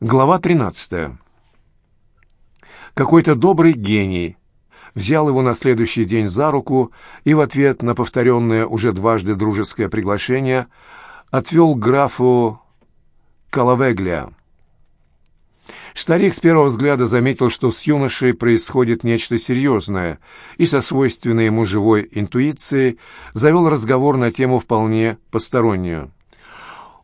Глава 13. Какой-то добрый гений взял его на следующий день за руку и в ответ на повторенное уже дважды дружеское приглашение отвел графу Калавеглия. Старик с первого взгляда заметил, что с юношей происходит нечто серьезное, и со свойственной ему живой интуицией завел разговор на тему вполне постороннюю.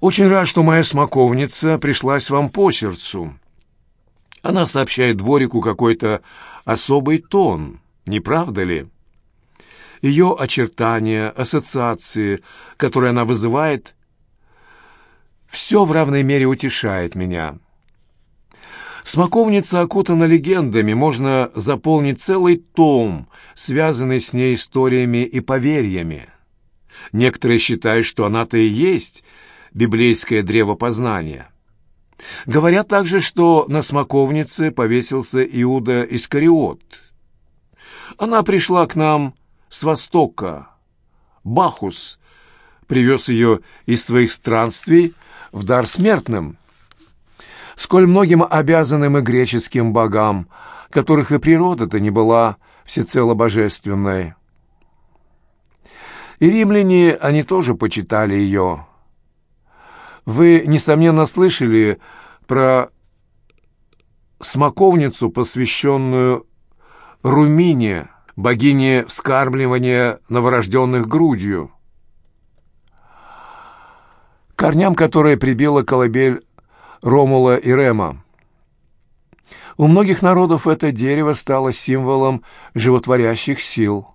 «Очень рад, что моя смоковница пришлась вам по сердцу. Она сообщает дворику какой-то особый тон, не правда ли? Ее очертания, ассоциации, которые она вызывает, все в равной мере утешает меня». Смоковница окутана легендами, можно заполнить целый том, связанный с ней историями и поверьями. Некоторые считают, что она-то и есть библейское древо познания. Говорят также, что на смоковнице повесился Иуда Искариот. Она пришла к нам с востока. Бахус привез ее из своих странствий в дар смертным. Сколь многим обязанным и греческим богам, которых и природа-то не была всецело божественной. И римляне, они тоже почитали ее. Вы, несомненно, слышали про смоковницу, посвященную Румине, богине вскармливания новорожденных грудью, корням которой прибила колыбель Ромула и Рема. У многих народов это дерево стало символом животворящих сил.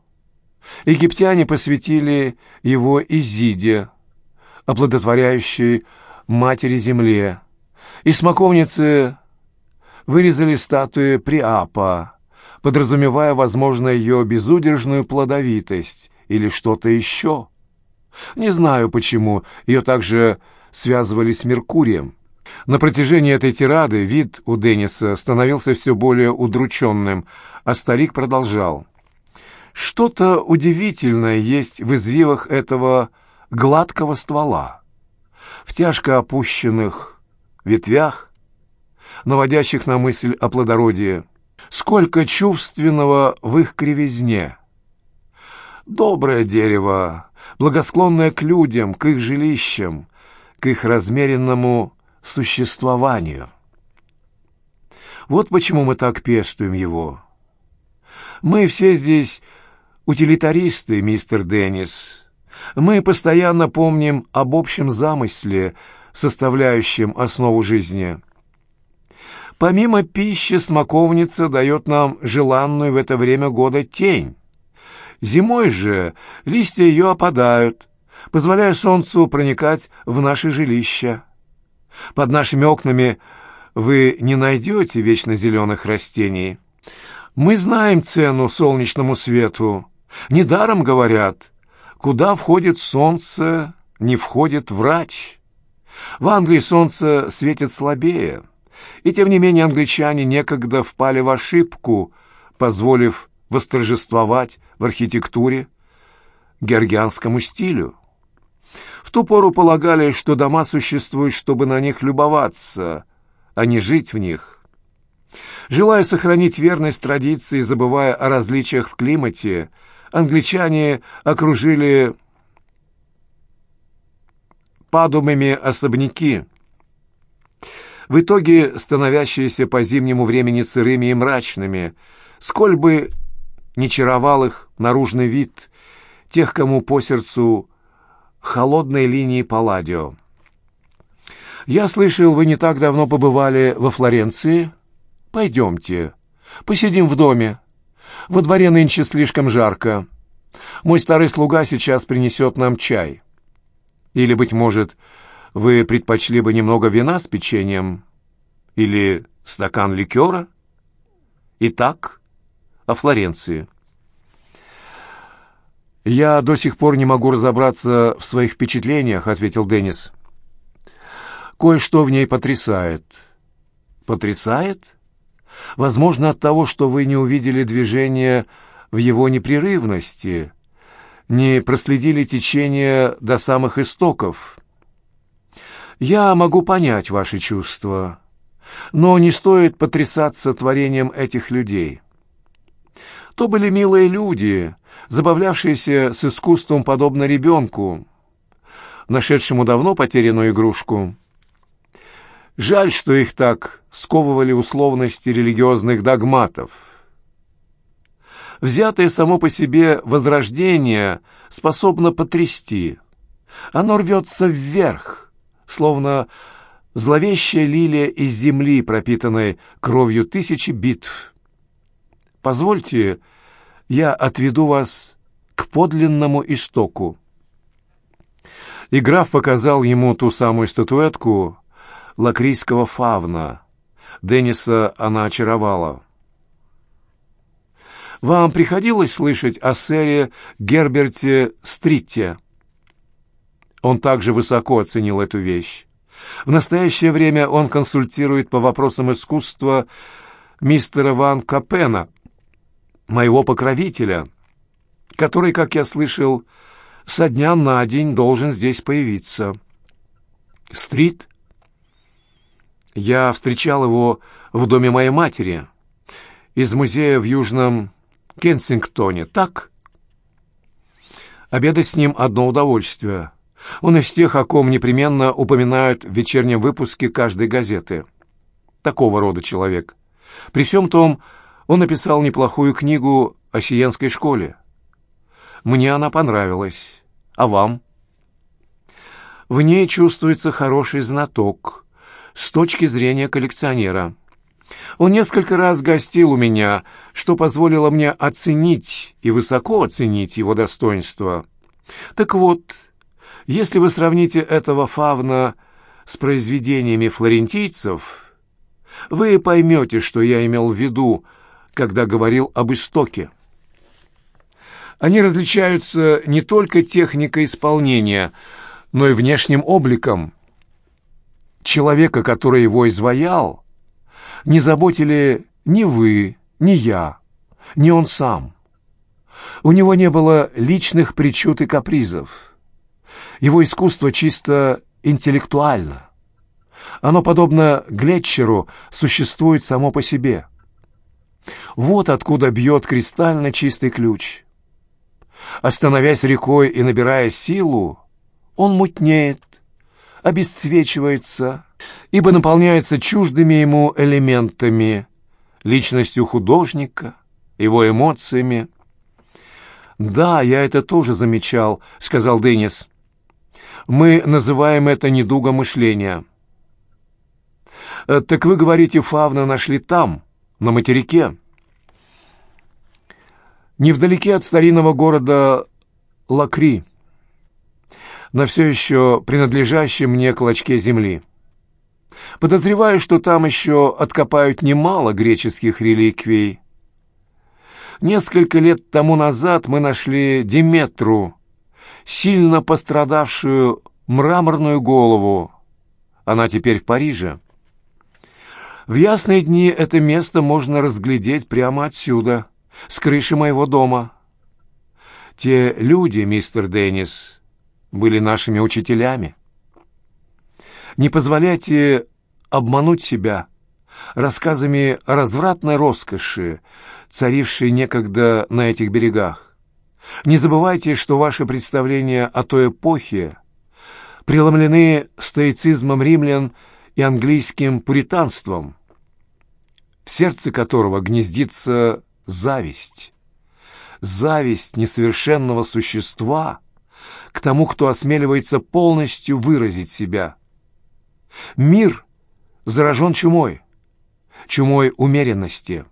Египтяне посвятили его Изиде, оплодотворяющей матери земле, и смоковницы вырезали статуи Приапа, подразумевая, возможно, ее безудержную плодовитость или что-то еще. Не знаю, почему ее также связывали с Меркурием. На протяжении этой тирады вид у Денниса становился все более удрученным, а старик продолжал. «Что-то удивительное есть в извивах этого гладкого ствола, в тяжко опущенных ветвях, наводящих на мысль о плодородии. Сколько чувственного в их кривизне! Доброе дерево, благосклонное к людям, к их жилищам, к их размеренному существованию. Вот почему мы так пестуем его. Мы все здесь утилитаристы, мистер Деннис. Мы постоянно помним об общем замысле, составляющем основу жизни. Помимо пищи, смоковница дает нам желанную в это время года тень. Зимой же листья ее опадают, позволяя солнцу проникать в наши жилища. Под нашими окнами вы не найдете вечно зеленых растений. Мы знаем цену солнечному свету. Недаром говорят, куда входит солнце, не входит врач. В Англии солнце светит слабее, и тем не менее англичане некогда впали в ошибку, позволив восторжествовать в архитектуре георгианскому стилю. В ту пору полагали, что дома существуют, чтобы на них любоваться, а не жить в них. Желая сохранить верность традиции, забывая о различиях в климате, англичане окружили падумами особняки, в итоге становящиеся по зимнему времени сырыми и мрачными, сколь бы не чаровал их наружный вид тех, кому по сердцу холодной линии Палладио. «Я слышал, вы не так давно побывали во Флоренции? Пойдемте, посидим в доме. Во дворе нынче слишком жарко. Мой старый слуга сейчас принесет нам чай. Или, быть может, вы предпочли бы немного вина с печеньем? Или стакан ликера? Итак, о Флоренции». «Я до сих пор не могу разобраться в своих впечатлениях», — ответил Деннис. «Кое-что в ней потрясает». «Потрясает? Возможно, от того, что вы не увидели движения в его непрерывности, не проследили течение до самых истоков. Я могу понять ваши чувства. Но не стоит потрясаться творением этих людей. То были милые люди, забавлявшиеся с искусством подобно ребенку, нашедшему давно потерянную игрушку. Жаль, что их так сковывали условности религиозных догматов. Взятое само по себе возрождение способно потрясти. Оно рвется вверх, словно зловещая лилия из земли, пропитанной кровью тысячи битв. Позвольте, я отведу вас к подлинному истоку. И граф показал ему ту самую статуэтку лакрийского фавна. Денниса она очаровала. «Вам приходилось слышать о сэре Герберте Стритте?» Он также высоко оценил эту вещь. В настоящее время он консультирует по вопросам искусства мистера Ван Капена, моего покровителя, который, как я слышал, со дня на день должен здесь появиться. Стрит? Я встречал его в доме моей матери, из музея в Южном Кенсингтоне, так? Обедать с ним одно удовольствие. Он из тех, о ком непременно упоминают в вечернем выпуске каждой газеты. Такого рода человек. При всем том, он написал неплохую книгу о Сиенской школе. Мне она понравилась. А вам? В ней чувствуется хороший знаток с точки зрения коллекционера. Он несколько раз гостил у меня, что позволило мне оценить и высоко оценить его достоинство. Так вот, если вы сравните этого фавна с произведениями флорентийцев, вы поймете, что я имел в виду, когда говорил об истоке. Они различаются не только техникой исполнения, но и внешним обликом. Человека, который его изваял, не заботили ни вы, ни я, ни он сам. У него не было личных причуд и капризов. Его искусство чисто интеллектуально. Оно, подобно Глетчеру, существует само по себе – вот откуда бьет кристально чистый ключ. Остановясь рекой и набирая силу, он мутнеет, обесцвечивается, ибо наполняется чуждыми ему элементами, личностью художника, его эмоциями. «Да, я это тоже замечал», — сказал Деннис. «Мы называем это недугом мышления». «Так вы говорите, Фавна нашли там, на материке?» невдалеке от старинного города Лакри, на все еще принадлежащем мне клочке земли. Подозреваю, что там еще откопают немало греческих реликвий. Несколько лет тому назад мы нашли Диметру, сильно пострадавшую мраморную голову. Она теперь в Париже. В ясные дни это место можно разглядеть прямо отсюда — с крыши моего дома. Те люди, мистер Деннис, были нашими учителями. Не позволяйте обмануть себя рассказами развратной роскоши, царившей некогда на этих берегах. Не забывайте, что ваши представления о той эпохе преломлены стоицизмом римлян и английским пуританством, в сердце которого гнездится зависть. Зависть несовершенного существа к тому, кто осмеливается полностью выразить себя. Мир заражен чумой, чумой умеренности.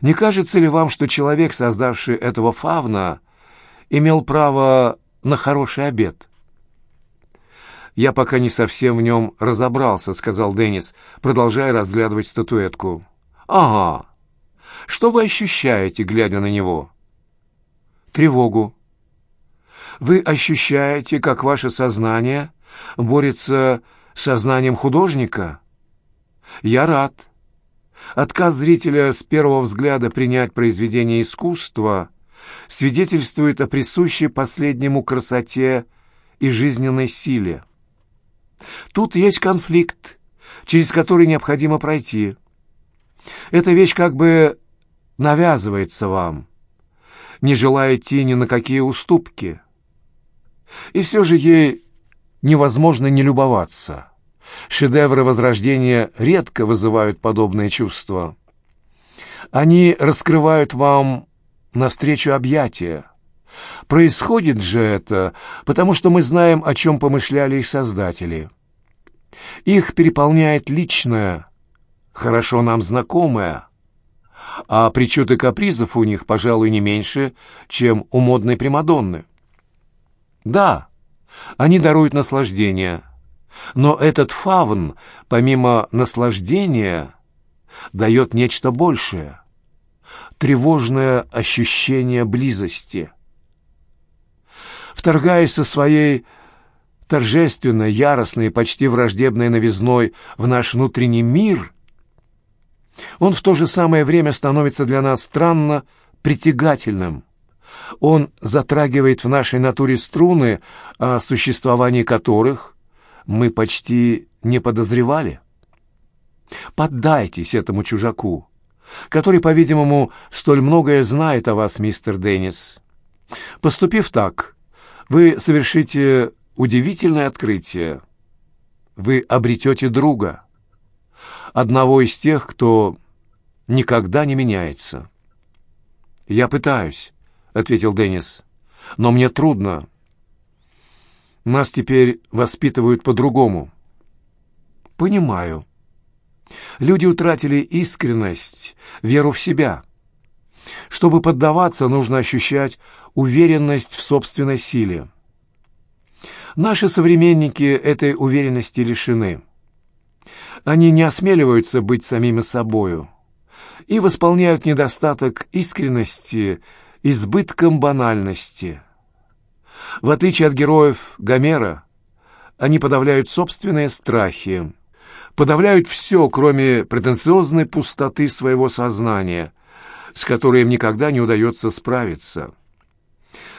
Не кажется ли вам, что человек, создавший этого фавна, имел право на хороший обед? «Я пока не совсем в нем разобрался», — сказал Деннис, продолжая разглядывать статуэтку. «Ага, что вы ощущаете, глядя на него? Тревогу. Вы ощущаете, как ваше сознание борется с сознанием художника? Я рад. Отказ зрителя с первого взгляда принять произведение искусства свидетельствует о присущей последнему красоте и жизненной силе. Тут есть конфликт, через который необходимо пройти. Эта вещь как бы навязывается вам, не желая идти ни на какие уступки. И все же ей невозможно не любоваться. Шедевры Возрождения редко вызывают подобные чувства. Они раскрывают вам навстречу объятия. Происходит же это, потому что мы знаем, о чем помышляли их создатели. Их переполняет личное, хорошо нам знакомое, а причуды капризов у них, пожалуй, не меньше, чем у модной Примадонны. Да, они даруют наслаждение, но этот фавн, помимо наслаждения, дает нечто большее — тревожное ощущение близости. Вторгаясь со своей торжественной, яростной и почти враждебной новизной в наш внутренний мир, он в то же самое время становится для нас странно притягательным. Он затрагивает в нашей натуре струны, о существовании которых мы почти не подозревали. Поддайтесь этому чужаку, который, по-видимому, столь многое знает о вас, мистер Деннис. Поступив так, вы совершите удивительное открытие. Вы обретете друга, одного из тех, кто никогда не меняется. «Я пытаюсь», — ответил Деннис, — «но мне трудно. Нас теперь воспитывают по-другому». «Понимаю. Люди утратили искренность, веру в себя. Чтобы поддаваться, нужно ощущать уверенность в собственной силе. Наши современники этой уверенности лишены. Они не осмеливаются быть самими собою и восполняют недостаток искренности избытком банальности. В отличие от героев Гомера, они подавляют собственные страхи, подавляют все, кроме претенциозной пустоты своего сознания, с которой им никогда не удается справиться.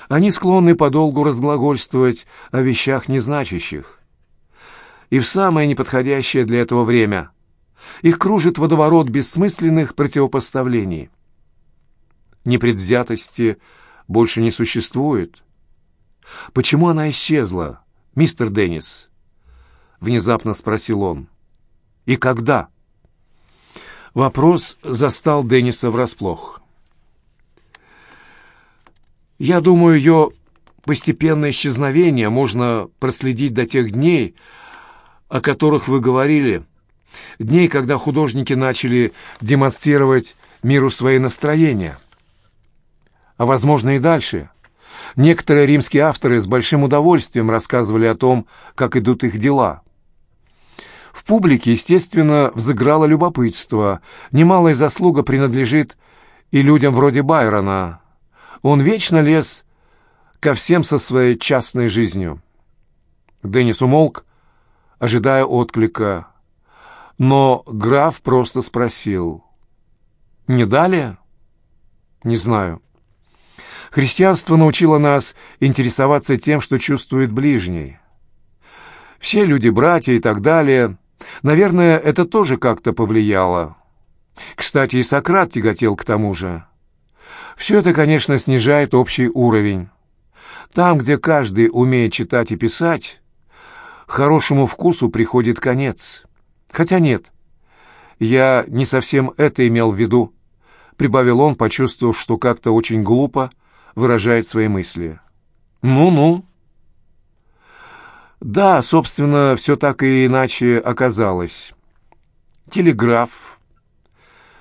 Они склонны подолгу разглагольствовать о вещах незначащих. И в самое неподходящее для этого время их кружит водоворот бессмысленных противопоставлений. Непредвзятости больше не существует. Почему она исчезла, мистер Деннис? Внезапно спросил он. И когда? Вопрос застал Денниса врасплох. Я думаю, ее постепенное исчезновение можно проследить до тех дней, о которых вы говорили, дней, когда художники начали демонстрировать миру свои настроения. А, возможно, и дальше. Некоторые римские авторы с большим удовольствием рассказывали о том, как идут их дела. В публике, естественно, взыграло любопытство. Немалая заслуга принадлежит и людям вроде Байрона. Он вечно лез ко всем со своей частной жизнью. Деннис умолк, ожидая отклика. Но граф просто спросил. «Не далее?» «Не знаю». Христианство научило нас интересоваться тем, что чувствует ближний. Все люди братья и так далее. Наверное, это тоже как-то повлияло. Кстати, и Сократ тяготел к тому же. Все это, конечно, снижает общий уровень. Там, где каждый умеет читать и писать, хорошему вкусу приходит конец. Хотя нет, я не совсем это имел в виду, прибавил он, почувствовав, что как-то очень глупо выражает свои мысли. «Ну-ну». Да, собственно, все так и иначе оказалось. Телеграф,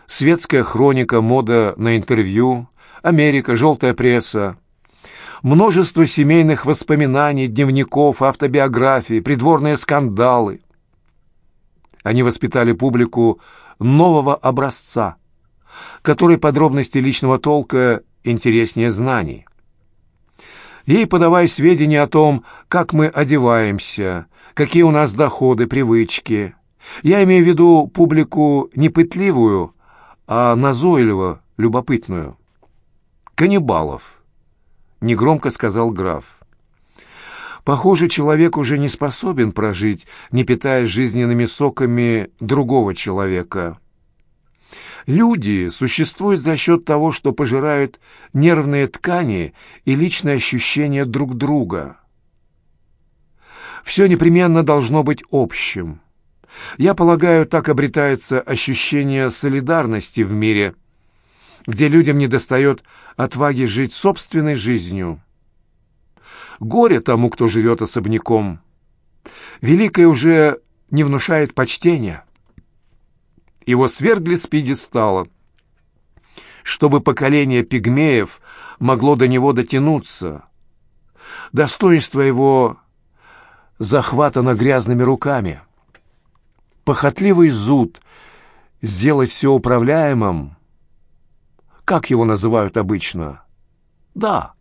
светская хроника, мода на интервью, Америка, желтая пресса, множество семейных воспоминаний, дневников, автобиографий, придворные скандалы. Они воспитали публику нового образца, который подробности личного толка интереснее знаний. Ей подавай сведения о том, как мы одеваемся, какие у нас доходы, привычки. Я имею в виду публику не пытливую, а назойливо любопытную. «Каннибалов», — негромко сказал граф. Похоже, человек уже не способен прожить, не питаясь жизненными соками другого человека. Люди существуют за счет того, что пожирают нервные ткани и личные ощущения друг друга. Все непременно должно быть общим. Я полагаю, так обретается ощущение солидарности в мире, где людям недостает отваги жить собственной жизнью. Горе тому, кто живет особняком. Великое уже не внушает почтения. Его свергли с пьедестала, чтобы поколение пигмеев могло до него дотянуться. Достоинство его захватано грязными руками. Похотливый зуд сделать все управляемым, как его называют обычно? Да,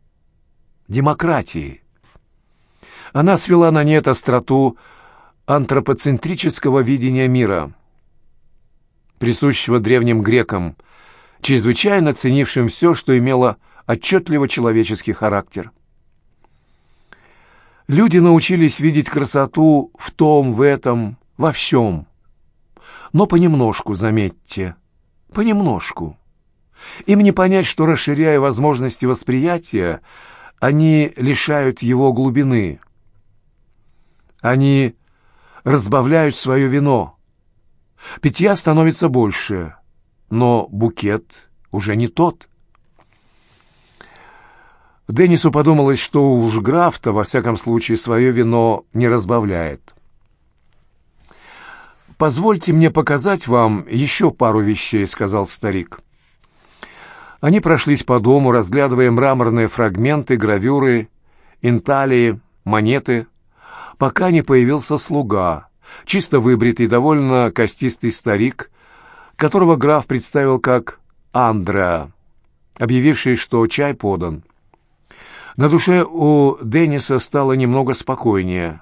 демократией. Она свела на нет остроту антропоцентрического видения мира, присущего древним грекам, чрезвычайно ценившим все, что имело отчетливо человеческий характер. Люди научились видеть красоту в том, в этом, во всем. Но понемножку, заметьте, понемножку. Им не понять, что, расширяя возможности восприятия, они лишают его глубины. Они разбавляют свое вино. Питья становится больше, но букет уже не тот. Деннису подумалось, что уж граф-то, во всяком случае, свое вино не разбавляет. «Позвольте мне показать вам еще пару вещей», — сказал старик. Они прошлись по дому, разглядывая мраморные фрагменты, гравюры, инталии, монеты, пока не появился слуга, чисто выбритый, довольно костистый старик, которого граф представил как Андреа, объявивший, что чай подан. На душе у Денниса стало немного спокойнее.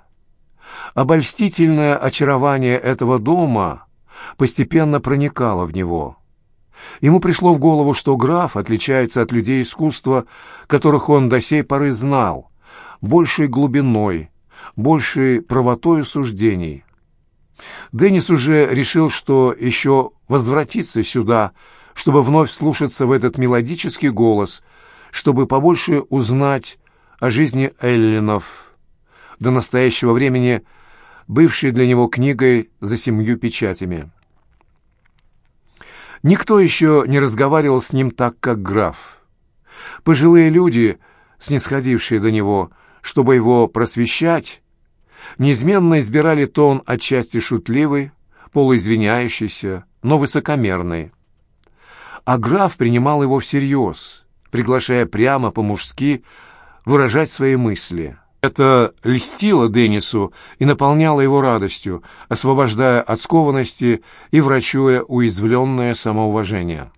Обольстительное очарование этого дома постепенно проникало в него. Ему пришло в голову, что граф отличается от людей искусства, которых он до сей поры знал, большей глубиной, большей правотой суждений. Деннис уже решил, что еще возвратится сюда, чтобы вновь слушаться в этот мелодический голос, чтобы побольше узнать о жизни эллинов, до настоящего времени бывшей для него книгой за семью печатями. Никто еще не разговаривал с ним так, как граф. Пожилые люди, снисходившие до него, чтобы его просвещать, неизменно избирали тон отчасти шутливый, полуизвиняющийся, но высокомерный. А граф принимал его всерьез, приглашая прямо по-мужски выражать свои мысли. Это льстило Деннису и наполняло его радостью, освобождая от скованности и врачуя уязвленное самоуважение.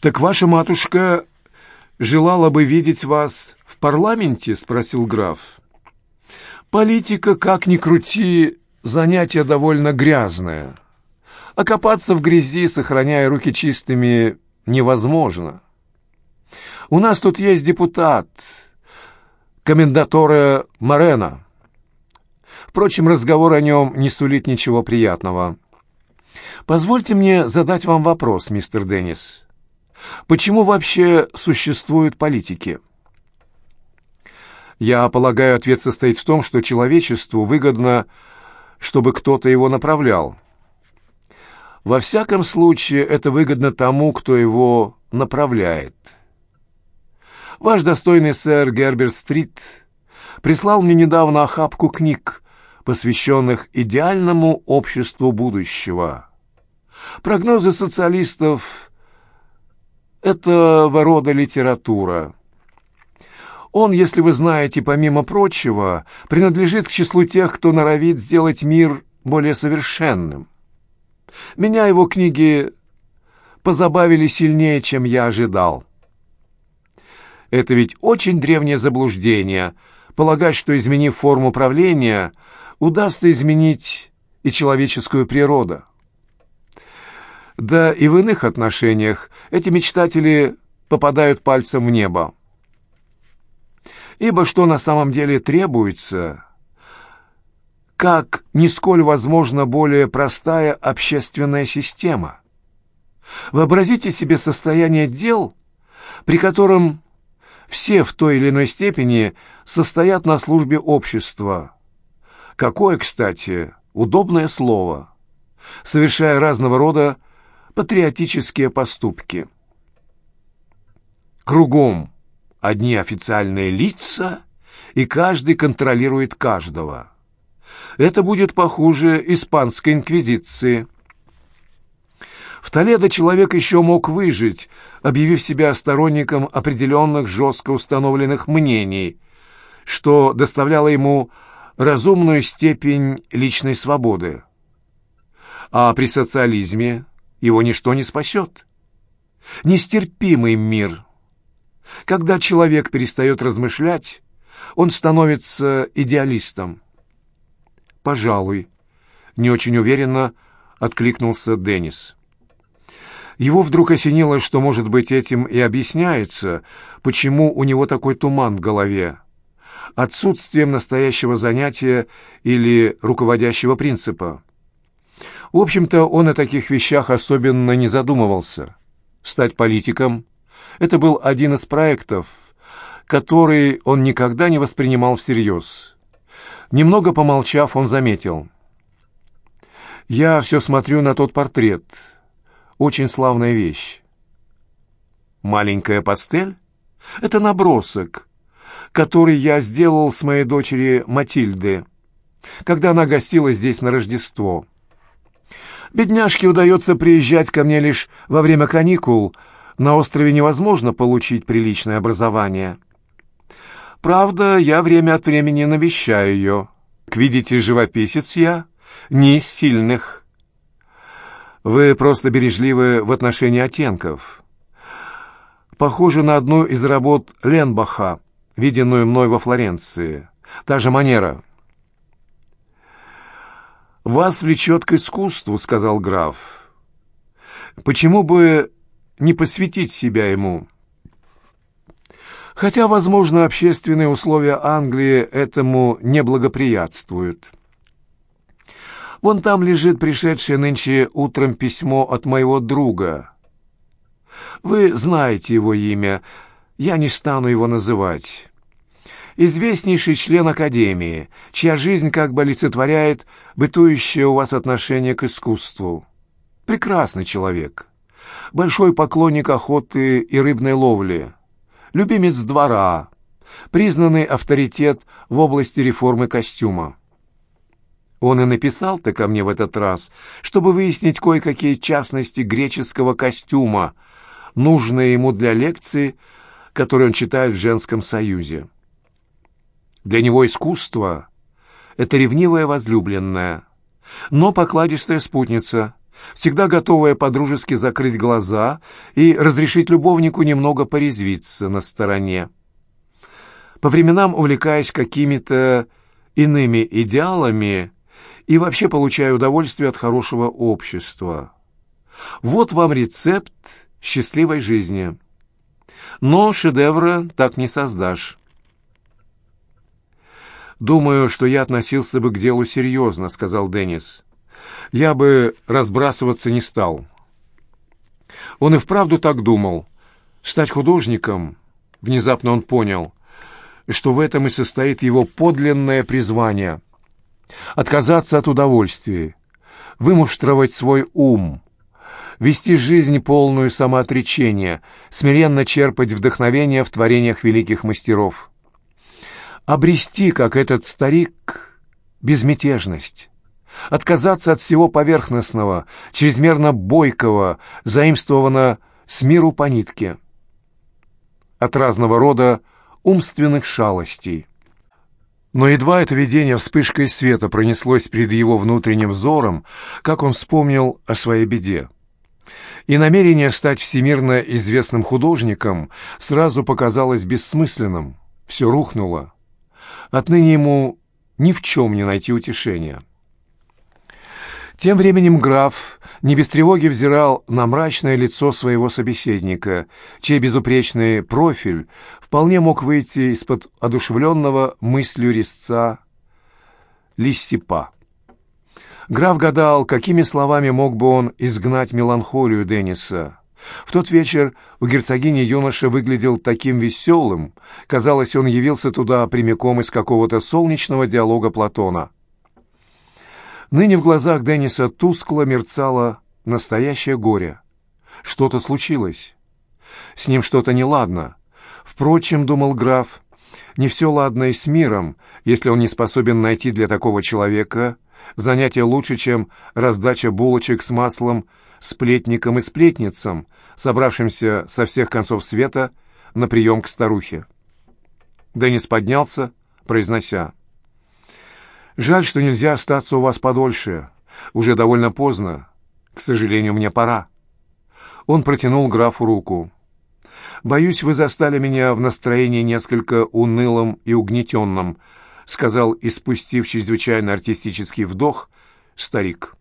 «Так ваша матушка желала бы видеть вас парламенте?» — спросил граф. «Политика, как ни крути, занятие довольно грязное. Окопаться в грязи, сохраняя руки чистыми, невозможно. У нас тут есть депутат, комендатора Морена. Впрочем, разговор о нем не сулит ничего приятного. Позвольте мне задать вам вопрос, мистер Деннис. Почему вообще существуют политики? Я полагаю, ответ состоит в том, что человечеству выгодно, чтобы кто-то его направлял. Во всяком случае, это выгодно тому, кто его направляет. Ваш достойный сэр Герберт Стрит прислал мне недавно охапку книг, посвященных идеальному обществу будущего. Прогнозы социалистов — этого рода литература. Он, если вы знаете, помимо прочего, принадлежит к числу тех, кто норовит сделать мир более совершенным. Меня его книги позабавили сильнее, чем я ожидал. Это ведь очень древнее заблуждение — полагать, что, изменив форму правления, удастся изменить и человеческую природу. Да и в иных отношениях эти мечтатели попадают пальцем в небо. Ибо что на самом деле требуется, как нисколь возможно более простая общественная система. Вообразите себе состояние дел, при котором все в той или иной степени состоят на службе общества. Какое, кстати, удобное слово, совершая разного рода патриотические поступки. Кругом одни официальные лица, и каждый контролирует каждого. Это будет похуже испанской инквизиции. В Толедо человек еще мог выжить, объявив себя сторонником определенных жестко установленных мнений, что доставляло ему разумную степень личной свободы. А при социализме его ничто не спасет. Нестерпимый мир. Когда человек перестает размышлять, он становится идеалистом. «Пожалуй», — не очень уверенно откликнулся Деннис. Его вдруг осенило, что, может быть, этим и объясняется, почему у него такой туман в голове. Отсутствием настоящего занятия или руководящего принципа. В общем-то, он о таких вещах особенно не задумывался. Стать политиком — это был один из проектов, который он никогда не воспринимал всерьез. Немного помолчав, он заметил. «Я все смотрю на тот портрет. Очень славная вещь». «Маленькая пастель? Это набросок, который я сделал с моей дочери Матильды, когда она гостила здесь на Рождество. Бедняжке удается приезжать ко мне лишь во время каникул. На острове невозможно получить приличное образование». Правда, я время от времени навещаю ее. Видите, живописец я не из сильных. Вы просто бережливы в отношении оттенков. Похоже на одну из работ Ленбаха, виденную мной во Флоренции. Та же манера. «Вас влечет к искусству», — сказал граф. «Почему бы не посвятить себя ему?» Хотя, возможно, общественные условия Англии этому не благоприятствуют. Вон там лежит пришедшее нынче утром письмо от моего друга. Вы знаете его имя, я не стану его называть. Известнейший член Академии, чья жизнь как бы олицетворяет бытующее у вас отношение к искусству. Прекрасный человек. Большой поклонник охоты и рыбной ловли любимец двора, признанный авторитет в области реформы костюма. Он и написал-то ко мне в этот раз, чтобы выяснить кое-какие частности греческого костюма, нужные ему для лекции, которую он читает в женском союзе. Для него искусство — это ревнивая возлюбленная, но покладистая спутница, всегда готовая подружески закрыть глаза и разрешить любовнику немного порезвиться на стороне. По временам увлекаясь какими-то иными идеалами и вообще получая удовольствие от хорошего общества. Вот вам рецепт счастливой жизни. Но шедевра так не создашь. «Думаю, что я относился бы к делу серьезно», — сказал Деннис я бы разбрасываться не стал. Он и вправду так думал. Стать художником, внезапно он понял, что в этом и состоит его подлинное призвание. Отказаться от удовольствия, вымуштровать свой ум, вести жизнь полную самоотречения, смиренно черпать вдохновение в творениях великих мастеров. Обрести, как этот старик, безмятежность отказаться от всего поверхностного, чрезмерно бойкого, заимствовано с миру по нитке, от разного рода умственных шалостей. Но едва это видение вспышкой света пронеслось перед его внутренним взором, как он вспомнил о своей беде. И намерение стать всемирно известным художником сразу показалось бессмысленным, все рухнуло. Отныне ему ни в чем не найти утешения. Тем временем граф не без тревоги взирал на мрачное лицо своего собеседника, чей безупречный профиль вполне мог выйти из-под одушевленного мыслью резца Лиссипа. Граф гадал, какими словами мог бы он изгнать меланхолию Денниса. В тот вечер у герцогини юноша выглядел таким веселым, казалось, он явился туда прямиком из какого-то солнечного диалога Платона. Ныне в глазах Денниса тускло мерцало настоящее горе. Что-то случилось. С ним что-то неладно. Впрочем, думал граф, не все ладно и с миром, если он не способен найти для такого человека занятие лучше, чем раздача булочек с маслом сплетникам и сплетницам, собравшимся со всех концов света на прием к старухе. Деннис поднялся, произнося Жаль, что нельзя остаться у вас подольше. Уже довольно поздно. К сожалению, мне пора». Он протянул графу руку. «Боюсь, вы застали меня в настроении несколько унылом и угнетенном», сказал, испустив чрезвычайно артистический вдох, старик.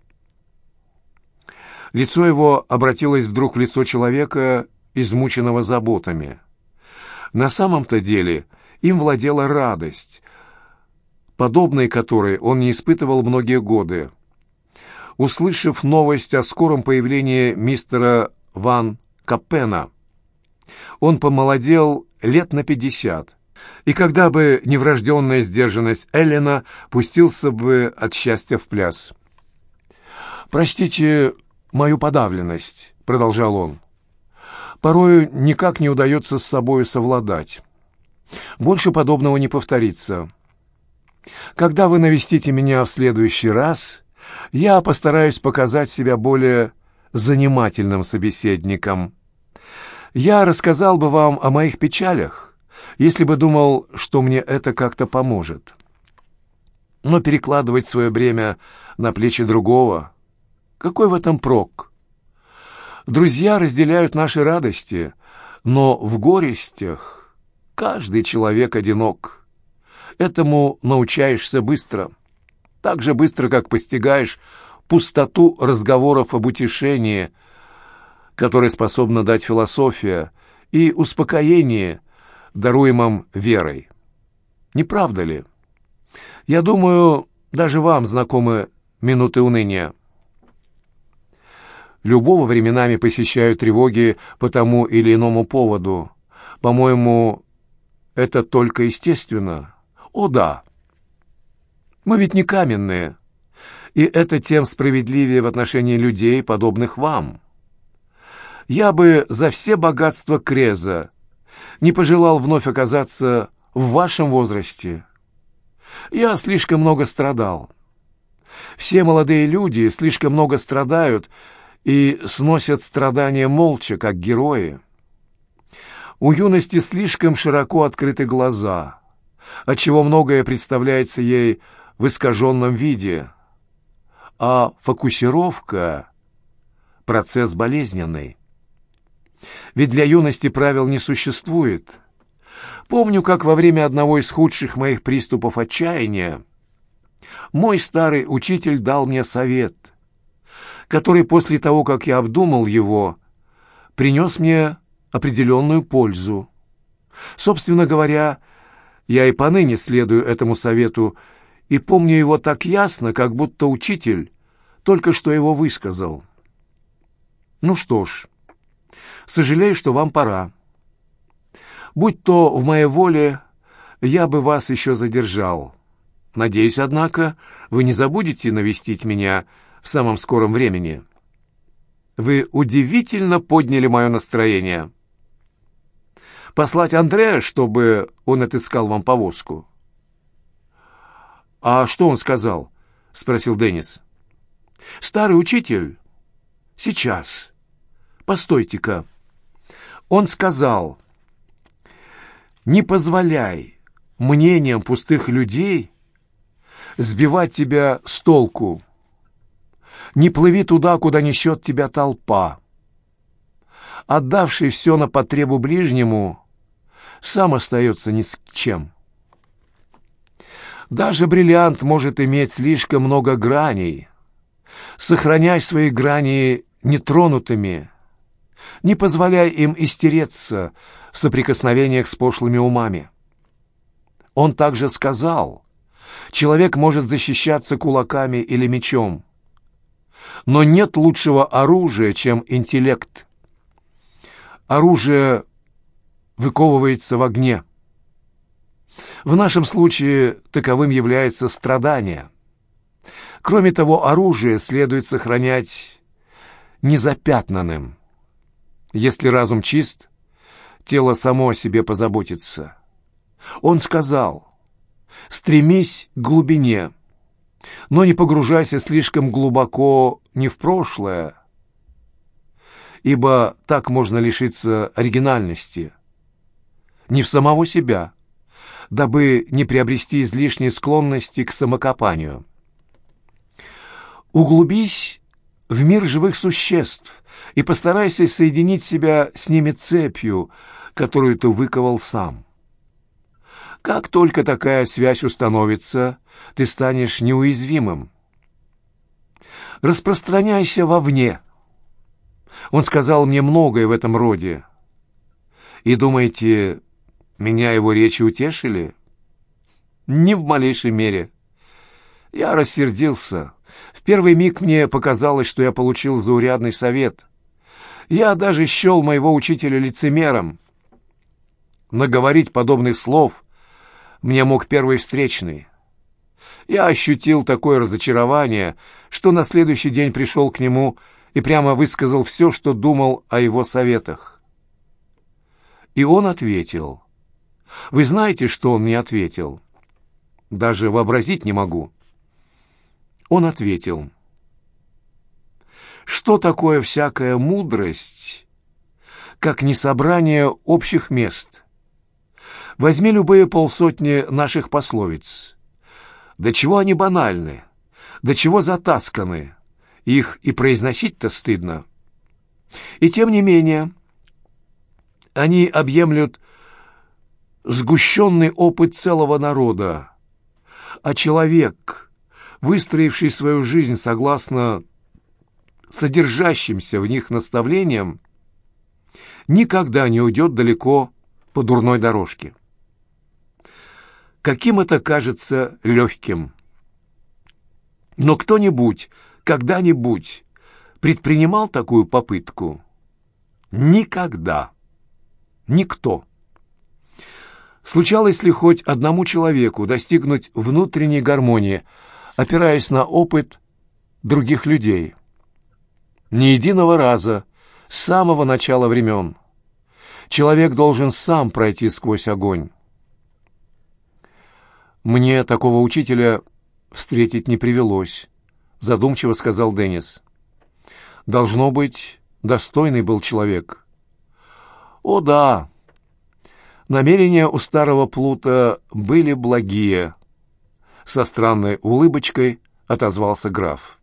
Лицо его обратилось вдруг в лицо человека, измученного заботами. На самом-то деле им владела радость, подобной которой он не испытывал многие годы. Услышав новость о скором появлении мистера Ван Капена, он помолодел лет на пятьдесят, и когда бы не врожденная сдержанность Эллена, пустился бы от счастья в пляс. «Простите мою подавленность», — продолжал он. «Порою никак не удается с собой совладать. Больше подобного не повторится». Когда вы навестите меня в следующий раз, я постараюсь показать себя более занимательным собеседником. Я рассказал бы вам о моих печалях, если бы думал, что мне это как-то поможет. Но перекладывать свое бремя на плечи другого, какой в этом прок? Друзья разделяют наши радости, но в горестях каждый человек одинок». Этому научаешься быстро. Так же быстро, как постигаешь пустоту разговоров об утешении, которое способна дать философия, и успокоение, даруемом верой. Не правда ли? Я думаю, даже вам знакомы минуты уныния. Любого временами посещают тревоги по тому или иному поводу. По-моему, это только естественно. О да, мы ведь не каменные, и это тем справедливее в отношении людей, подобных вам. Я бы за все богатства Креза не пожелал вновь оказаться в вашем возрасте. Я слишком много страдал. Все молодые люди слишком много страдают и сносят страдания молча, как герои. У юности слишком широко открыты глаза — отчего многое представляется ей в искаженном виде, а фокусировка — процесс болезненный. Ведь для юности правил не существует. Помню, как во время одного из худших моих приступов отчаяния мой старый учитель дал мне совет, который после того, как я обдумал его, принес мне определенную пользу. Собственно говоря, я и поныне следую этому совету и помню его так ясно, как будто учитель только что его высказал. Ну что ж, сожалею, что вам пора. Будь то в моей воле, я бы вас еще задержал. Надеюсь, однако, вы не забудете навестить меня в самом скором времени. Вы удивительно подняли мое настроение». Послать Андрея, чтобы он отыскал вам повозку?» «А что он сказал?» — спросил Деннис. «Старый учитель? Сейчас. Постойте-ка. Он сказал, не позволяй мнениям пустых людей сбивать тебя с толку. Не плыви туда, куда несет тебя толпа отдавший все на потребу ближнему, сам остается ни с чем. Даже бриллиант может иметь слишком много граней. Сохраняй свои грани нетронутыми. Не позволяй им истереться в соприкосновениях с пошлыми умами. Он также сказал, человек может защищаться кулаками или мечом, но нет лучшего оружия, чем интеллект. Оружие выковывается в огне. В нашем случае таковым является страдание. Кроме того, оружие следует сохранять незапятнанным. Если разум чист, тело само о себе позаботится. Он сказал, стремись к глубине, но не погружайся слишком глубоко не в прошлое, ибо так можно лишиться оригинальности, не в самого себя, дабы не приобрести излишней склонности к самокопанию. Углубись в мир живых существ и постарайся соединить себя с ними цепью, которую ты выковал сам. Как только такая связь установится, ты станешь неуязвимым. Распространяйся вовне. Он сказал мне многое в этом роде. И думаете, меня его речи утешили? Ни в малейшей мере. Я рассердился. В первый миг мне показалось, что я получил заурядный совет. Я даже счел моего учителя лицемером. Наговорить подобных слов мне мог первый встречный. Я ощутил такое разочарование, что на следующий день пришел к нему и прямо высказал все, что думал о его советах. И он ответил. Вы знаете, что он мне ответил? Даже вообразить не могу. Он ответил. Что такое всякая мудрость, как не собрание общих мест? Возьми любые полсотни наших пословиц. До чего они банальны, до чего затасканы. Их и произносить-то стыдно. И тем не менее, они объемлют сгущенный опыт целого народа, а человек, выстроивший свою жизнь согласно содержащимся в них наставлениям, никогда не уйдет далеко по дурной дорожке. Каким это кажется легким. Но кто-нибудь, когда-нибудь предпринимал такую попытку? Никогда. Никто. Случалось ли хоть одному человеку достигнуть внутренней гармонии, опираясь на опыт других людей? Ни единого раза, с самого начала времен. Человек должен сам пройти сквозь огонь. «Мне такого учителя встретить не привелось», — задумчиво сказал Деннис. «Должно быть, достойный был человек». «О да, намерения у старого плута были благие», — со странной улыбочкой отозвался граф.